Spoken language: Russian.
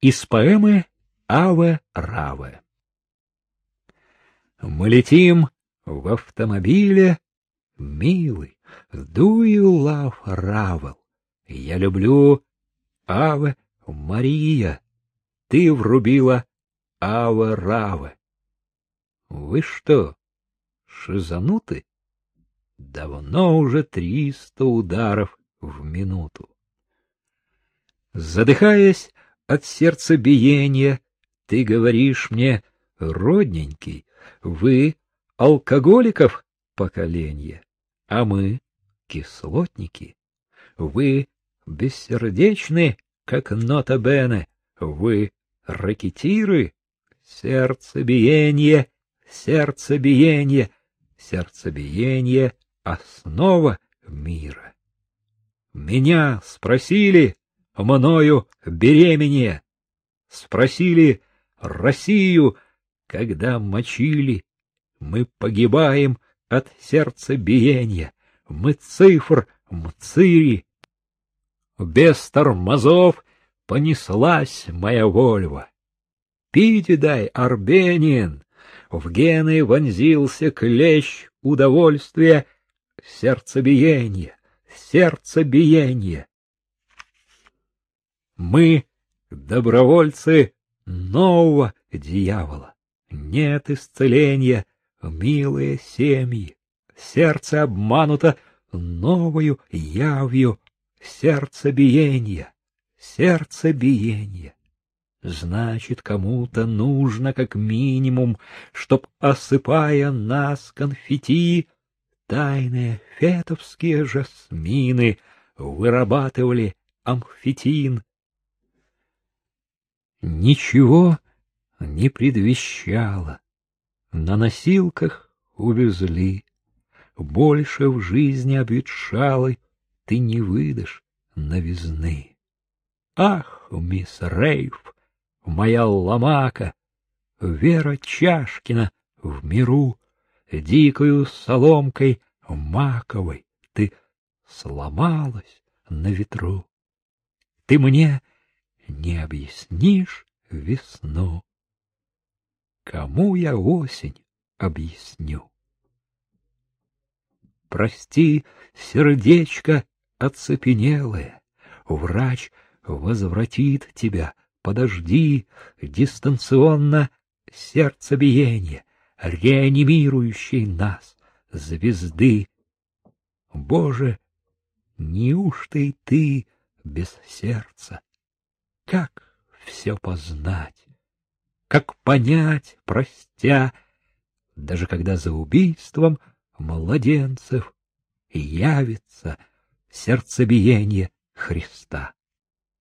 Из поэмы Аве Раве. Мы летим в автомобиле, милый, you love Ravel? Я люблю Аве Мария. Ты врубила Аве Раве. Вы что, шизануты? Давно уже триста ударов в минуту. Задыхаясь от сердцебиения, ты говоришь мне, родненький, вы алкоголиков поколение, а мы кислотники. Вы бессердечны, как нота бене, вы ракетиры, сердцебиение, сердцебиение, сердцебиение — основа мира. Меня спросили, мною беремене, спросили Россию, когда мочили, мы погибаем от сердцебиения, мы цифр мцири. Без тормозов понеслась моя вольва. Пить дай, Арбенин! В гены вонзился клещ удовольствия, сердцебиение, сердцебиение. Мы — добровольцы нового дьявола. Нет исцеления, милые семьи. Сердце обмануто новою явью сердцебиения, сердцебиения. Значит, кому-то нужно как минимум, чтоб, осыпая нас конфетти, тайные фетовские жасмины вырабатывали амфетин. Ничего не предвещало. На носилках увезли. Больше в жизни обветшалой ты не выдашь новизны. Ах, мисс Рейф, моя ломака, Вера Чашкина в миру, Дикою соломкой маковой Ты сломалась на ветру. Ты мне не объяснишь весну. Кому я осень объясню? Прости, сердечко оцепенелое, врач возвратит тебя, подожди, дистанционно сердцебиение, реанимирующей нас звезды. Боже, неужто и ты без сердца? Как все познать? Как понять, простя, даже когда за убийством младенцев явится сердцебиение Христа?